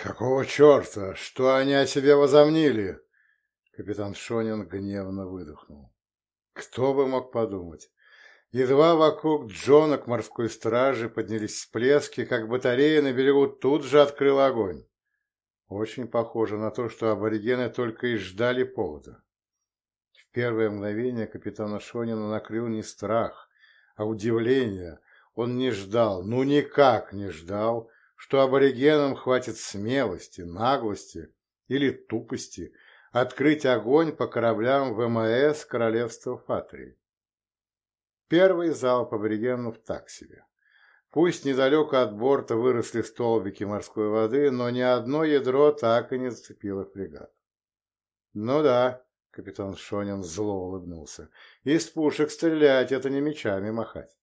«Какого черта? Что они о себе возомнили?» Капитан Шонин гневно выдохнул. Кто бы мог подумать? Едва вокруг Джона к морской страже поднялись всплески, как батарея на берегу тут же открыла огонь. Очень похоже на то, что аборигены только и ждали повода. В первое мгновение капитана Шонина накрыл не страх, а удивление. Он не ждал, ну никак не ждал, что аборигенам хватит смелости, наглости или тупости открыть огонь по кораблям ВМС Королевства Фатрии. Первый залп аборигенов так себе. Пусть недалеко от борта выросли столбики морской воды, но ни одно ядро так и не зацепило фрегат. «Ну да», — капитан Шонин зло улыбнулся, — «из пушек стрелять — это не мечами махать».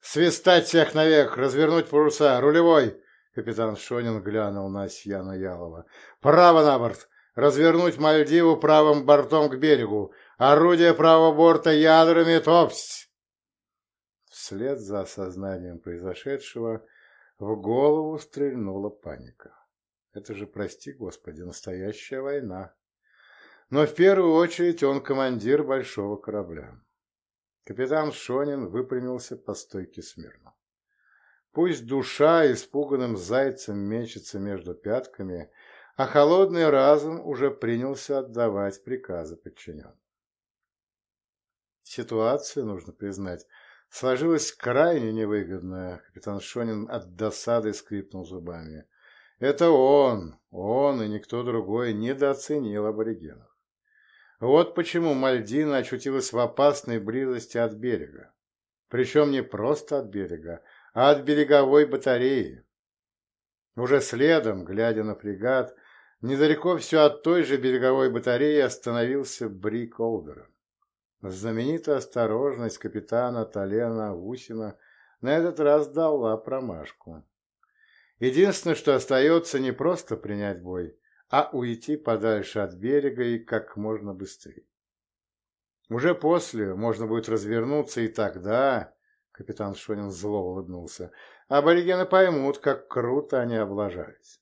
«Свистать всех наверх, развернуть паруса, рулевой!» Капитан Шонин глянул на Сьяна Ялова. «Право на борт! Развернуть Мальдиву правым бортом к берегу! Орудие правого борта ядрами топсь!» Вслед за осознанием произошедшего в голову стрельнула паника. Это же, прости господи, настоящая война. Но в первую очередь он командир большого корабля. Капитан Шонин выпрямился по стойке смирно. Пусть душа испуганным зайцем мечется между пятками, а холодный разум уже принялся отдавать приказы подчиненным. Ситуация, нужно признать, сложилась крайне невыгодная. Капитан Шонин от досады скрипнул зубами. Это он, он и никто другой недооценил аборигенов. Вот почему Мальдина очутилась в опасной близости от берега. Причем не просто от берега, а от береговой батареи. Уже следом, глядя на фрегат, недалеко все от той же береговой батареи остановился Брик Олдерон. Знаменитая осторожность капитана Талена Усина на этот раз дала промашку. Единственное, что остается, не просто принять бой, а уйти подальше от берега и как можно быстрее. Уже после можно будет развернуться, и тогда, капитан Шонин зло улыбнулся, аборигены поймут, как круто они облажались.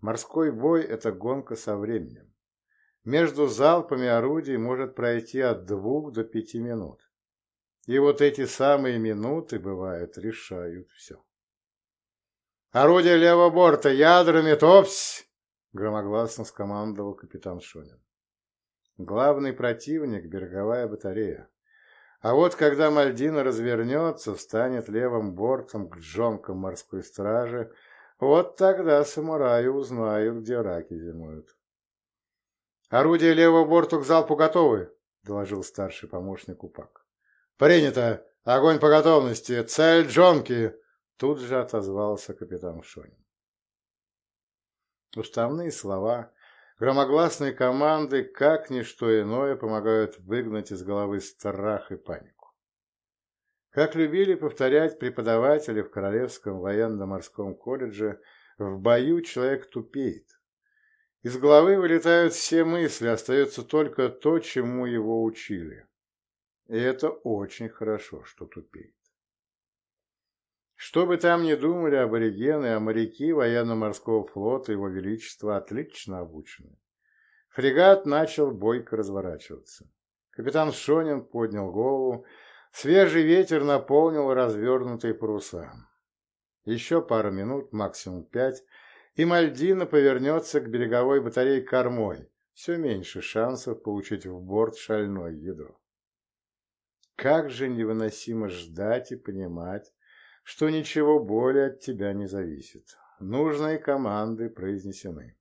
Морской бой – это гонка со временем. Между залпами орудий может пройти от двух до пяти минут. И вот эти самые минуты, бывают, решают все. «Орудие левого борта, ядрами топсь!» — громогласно скомандовал капитан Шонин. Главный противник — береговая батарея. А вот когда Мальдина развернется, встанет левым бортом к джонкам морской стражи, вот тогда самураи узнают, где раки зимуют. «Орудия левого борту к залпу готовы», — доложил старший помощник УПАК. «Принято! Огонь по готовности! Цель Джонки!» Тут же отозвался капитан Шонин. Уставные слова, громогласные команды, как ничто иное, помогают выгнать из головы страх и панику. Как любили повторять преподаватели в Королевском военно-морском колледже, в бою человек тупеет, из головы вылетают все мысли, остается только то, чему его учили. И это очень хорошо, что тупеет. Что бы там ни думали аборигены, а моряки военно-морского флота Его Величества отлично обучены. Фрегат начал бойко разворачиваться. Капитан Шонин поднял голову, свежий ветер наполнил развернутые паруса. Еще пару минут, максимум пять, и Мальдина повернется к береговой батарее кормой, все меньше шансов получить в борт шальное ядро. Как же невыносимо ждать и понимать, что ничего более от тебя не зависит. Нужные команды произнесены.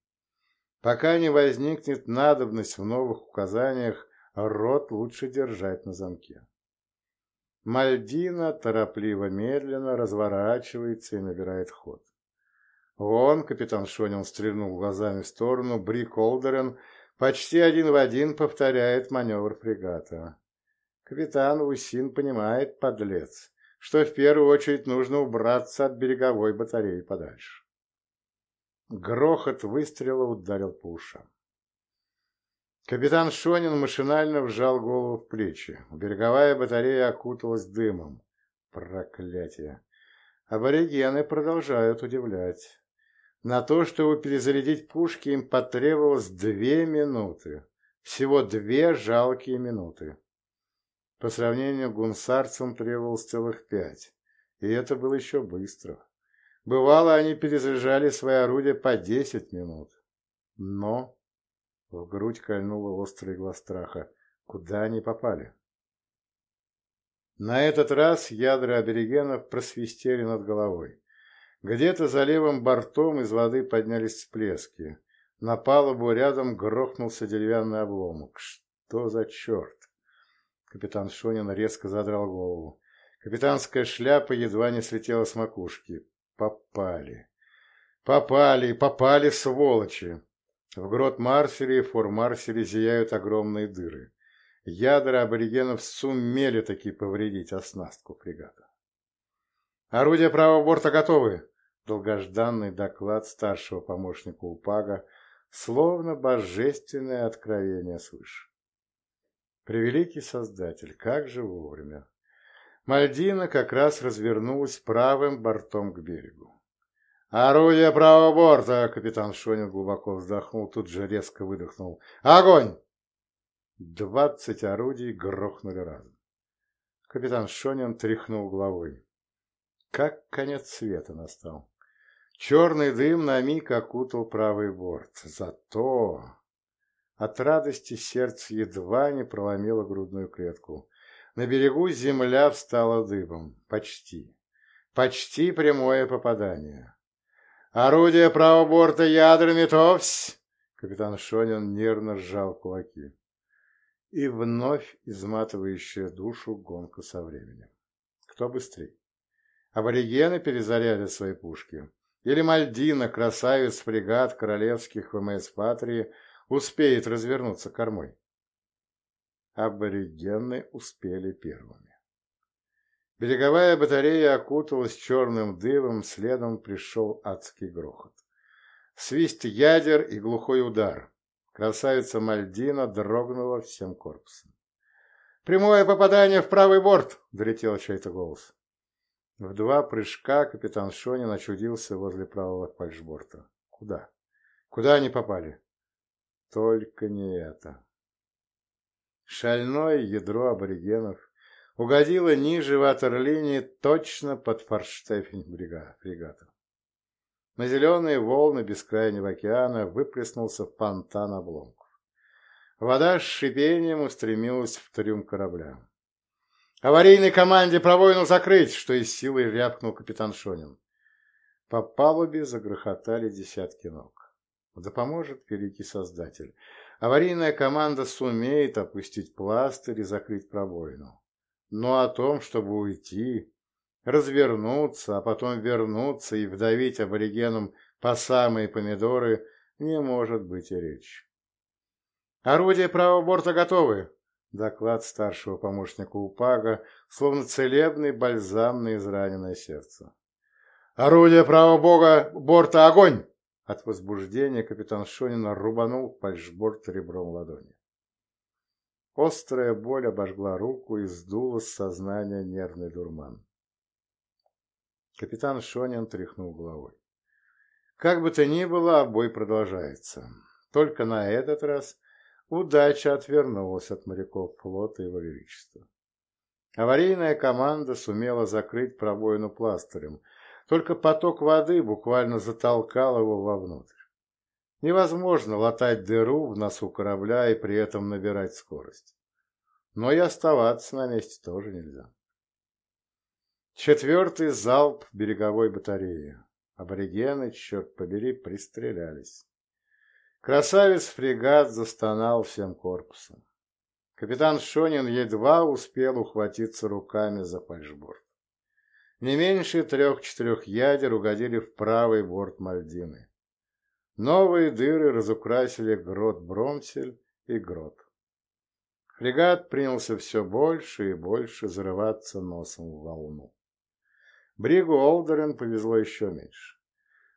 Пока не возникнет надобность в новых указаниях, рот лучше держать на замке. Мальдина торопливо-медленно разворачивается и набирает ход. Вон, капитан Шонин стрельнул глазами в сторону, Брик Олдерен почти один в один повторяет маневр фрегата. Капитан Усин понимает, подлец, что в первую очередь нужно убраться от береговой батареи подальше. Грохот выстрела ударил по ушам. Капитан Шонин машинально вжал голову в плечи. Береговая батарея окуталась дымом. Проклятие! Аборигены продолжают удивлять. На то, чтобы перезарядить пушки, им потребовалось две минуты. Всего две жалкие минуты. По сравнению с гунсарцем требовалось целых пять. И это было еще быстро. Бывало, они перезаряжали свои орудия по десять минут. Но в грудь кольнула острая игла страха. Куда они попали? На этот раз ядра аборигенов просвистели над головой. Где-то за левым бортом из воды поднялись всплески. На палубу рядом грохнулся деревянный обломок. Что за черт? Капитан Шонин резко задрал голову. Капитанская шляпа едва не слетела с макушки. Попали. Попали, попали, сволочи. В грот Марселе и фор Марселе зияют огромные дыры. Ядра аборигенов сумели таки повредить оснастку фрегата. «Орудия правого борта готовы!» Долгожданный доклад старшего помощника УПАГа, словно божественное откровение свыше. Превеликий Создатель, как же вовремя! Мальдина как раз развернулась правым бортом к берегу. «Орудие правого борта!» — капитан Шонин глубоко вздохнул, тут же резко выдохнул. «Огонь!» Двадцать орудий грохнули разом. Капитан Шонин тряхнул головой. Как конец света настал. Черный дым на миг окутал правый борт. Зато от радости сердце едва не проломило грудную клетку. На берегу земля встала дыбом. Почти. Почти прямое попадание. «Орудие правого борта ядрами товсь!» Капитан Шонин нервно сжал кулаки. И вновь изматывающая душу гонка со временем. Кто быстрее? Аборигены перезарядят свои пушки. Или Мальдина, красавец-фрегат королевских ВМС Патрии, успеет развернуться кормой. Аборигены успели первыми. Береговая батарея окуталась черным дымом, следом пришел адский грохот. Свист ядер и глухой удар. Красавица Мальдина дрогнула всем корпусом. «Прямое попадание в правый борт!» — долетел чей-то голос. В два прыжка капитан Шонин очудился возле правого фальшборта. Куда? Куда они попали? Только не это. Шальное ядро аборигенов угодила ниже ватерлинии точно под форштефень фрегата. На зеленые волны бескрайнего океана выплеснулся фонтан обломков. Вода с шипением устремилась в трюм корабля. «Аварийной команде пробоину закрыть!» что из силы рявкнул капитан Шонин. По палубе загрохотали десятки ног. Да поможет великий создатель. Аварийная команда сумеет опустить пластырь и закрыть пробоину. Но о том, чтобы уйти, развернуться, а потом вернуться и вдавить аборигенам по самые помидоры, не может быть и речи. «Орудия правого борта готовы!» Доклад старшего помощника УПАГа, словно целебный бальзам на израненное сердце. «Орудие правого бога борта огонь!» От возбуждения капитан Шонина рубанул фальшборд ребром ладони. Острая боль обожгла руку и сдула с сознания нервный дурман. Капитан Шонин тряхнул головой. Как бы то ни было, бой продолжается. Только на этот раз удача отвернулась от моряков флота Его Величества. Аварийная команда сумела закрыть пробоину пластырем, только поток воды буквально затолкал его вовнутрь. Невозможно латать дыру в носу корабля и при этом набирать скорость. Но и оставаться на месте тоже нельзя. Четвертый залп береговой батареи. Аборигены, черт побери, пристрелялись. Красавец-фрегат застонал всем корпусом. Капитан Шонин едва успел ухватиться руками за фальшборд. Не меньше трех-четырех ядер угодили в правый борт Мальдины. Новые дыры разукрасили грот Бромсель и грот. Фрегат принялся все больше и больше зарываться носом в волну. Бригу Олдерен повезло еще меньше.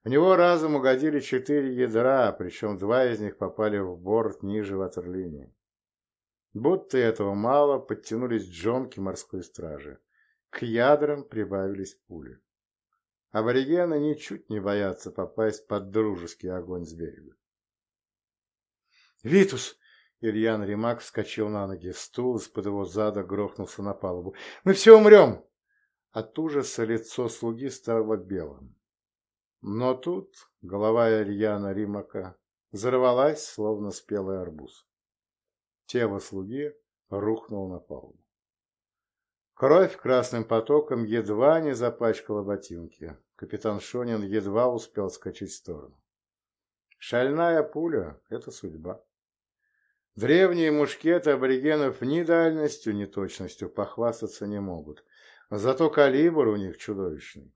В него разом угодили четыре ядра, причем два из них попали в борт ниже ватерлинии. Будто этого мало, подтянулись джонки морской стражи. К ядрам прибавились пули. Аборигены ничуть не боятся попасть под дружеский огонь с берега. «Витус!» Ильян Ремак вскочил на ноги. Стул из-под его зада грохнулся на палубу. «Мы все умрем!» От ужаса лицо слуги стало белым. Но тут голова Ильяна Римака взорвалась, словно спелый арбуз. Тело слуги рухнуло на палубу. Кровь красным потоком едва не запачкала ботинки. Капитан Шонин едва успел скачать в сторону. Шальная пуля — это судьба. Древние мушкеты аборигенов ни дальностью, ни точностью похвастаться не могут, зато калибр у них чудовищный.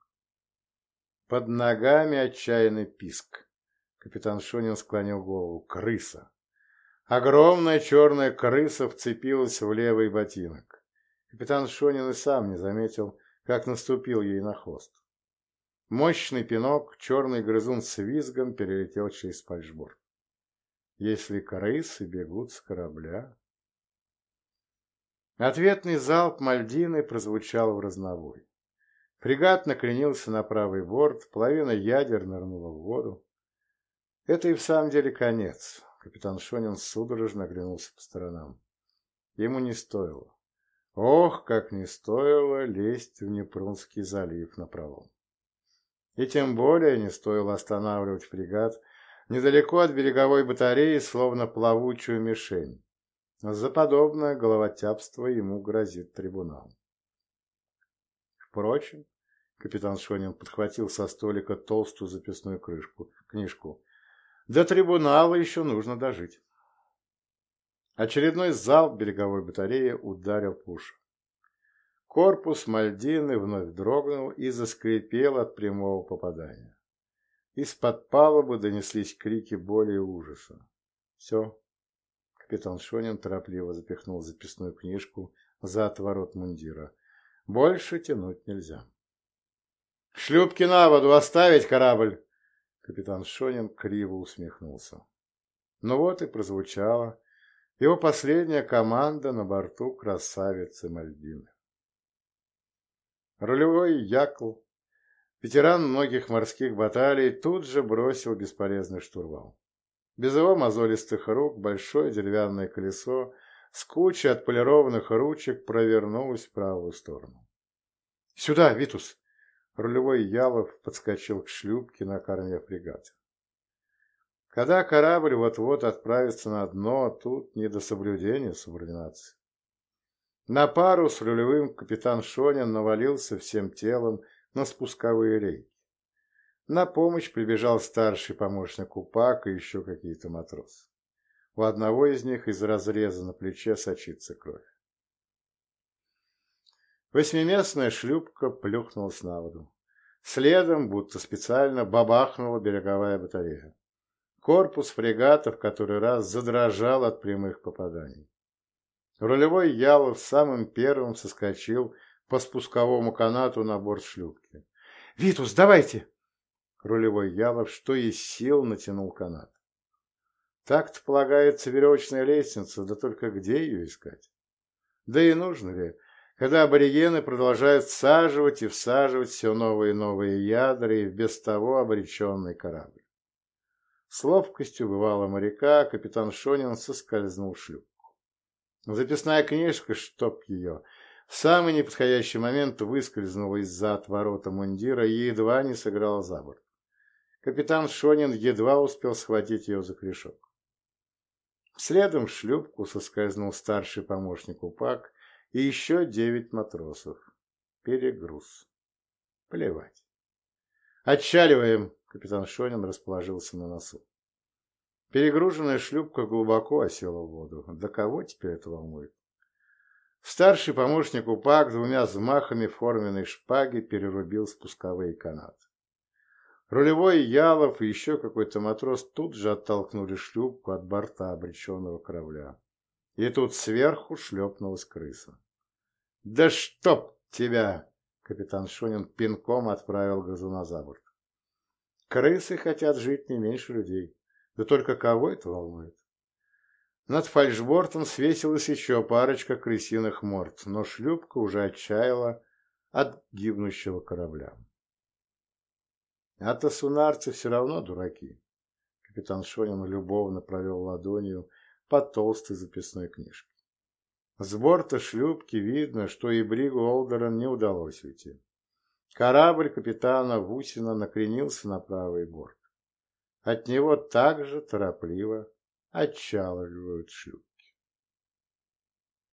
Под ногами отчаянный писк. Капитан Шонин склонил голову. Крыса. Огромная черная крыса вцепилась в левый ботинок. Капитан Шонин и сам не заметил, как наступил ей на хвост. Мощный пинок, черный грызун с визгом перелетел через фальшборд. Если крысы бегут с корабля... Ответный залп Мальдины прозвучал в разновой. Фрегат накренился на правый борт, половина ядер нырнула в воду. Это и в самом деле конец. Капитан Шонин судорожно оглянулся по сторонам. Ему не стоило. Ох, как не стоило лезть в Непрунский залив на пролом. И тем более не стоило останавливать фрегат недалеко от береговой батареи, словно плавучую мишень. За подобное головотяпство ему грозит трибунал. Впрочем, капитан Шонин подхватил со столика толстую записную крышку, книжку. До трибунала еще нужно дожить. Очередной залп береговой батареи ударил пуш. Корпус Мальдины вновь дрогнул и заскрипел от прямого попадания. Из-под палубы донеслись крики боли и ужаса. «Все». Капитан Шонин торопливо запихнул записную книжку за отворот мундира. «Больше тянуть нельзя». «Шлюпки на воду! Оставить корабль!» Капитан Шонин криво усмехнулся. Ну вот и прозвучала его последняя команда на борту красавицы Мальдины. Рулевой Якл, ветеран многих морских баталий, тут же бросил бесполезный штурвал. Без его мозолистых рук большое деревянное колесо с кучей отполированных ручек провернулось в правую сторону. «Сюда, Витус!» Рулевой Ялов подскочил к шлюпке на корме фрегата. Когда корабль вот-вот отправится на дно, тут не до соблюдения субординации. На пару с рулевым капитан Шонин навалился всем телом на спусковые рейки. На помощь прибежал старший помощник УПАК и еще какие-то матросы. У одного из них из разреза на плече сочится кровь. Восьмиместная шлюпка плюхнулась на воду. Следом, будто специально, бабахнула береговая батарея. Корпус фрегата в который раз задрожал от прямых попаданий. Рулевой Ялов самым первым соскочил по спусковому канату на борт шлюпки. «Витус, давайте!» Рулевой Ялов, что из сил, натянул канат. Так-то полагается веревочная лестница, да только где ее искать? Да и нужно ли, когда аборигены продолжают всаживать и всаживать все новые и новые ядра и в без того обреченный корабль? С ловкостью бывало моряка капитан Шонин соскользнул шлюпку. Записная книжка, чтоб ее, в самый неподходящий момент выскользнула из-за отворота мундира и едва не сыграла за борт. Капитан Шонин едва успел схватить ее за крышок. Следом в шлюпку соскользнул старший помощник УПАК и еще девять матросов. Перегруз. Плевать. «Отчаливаем!» Капитан Шонин расположился на носу. Перегруженная шлюпка глубоко осела в воду. Да кого теперь это волнует? Старший помощник УПАК двумя взмахами форменной шпаги перерубил спусковые канаты. Рулевой Ялов и еще какой-то матрос тут же оттолкнули шлюпку от борта обреченного корабля. И тут сверху шлепнулась крыса. «Да чтоб тебя!» — капитан Шонин пинком отправил газуна за борт. Крысы хотят жить не меньше людей. Да только кого это волнует? Над фальшбортом свесилась еще парочка крысиных морд, но шлюпка уже отчаяла от гибнущего корабля. А тасунарцы все равно дураки. Капитан Шонин любовно провел ладонью по толстой записной книжке. С борта шлюпки видно, что и Бригу Олдерон не удалось уйти. Корабль капитана Вусина накренился на правый борт. От него также торопливо отчаливают шлюп.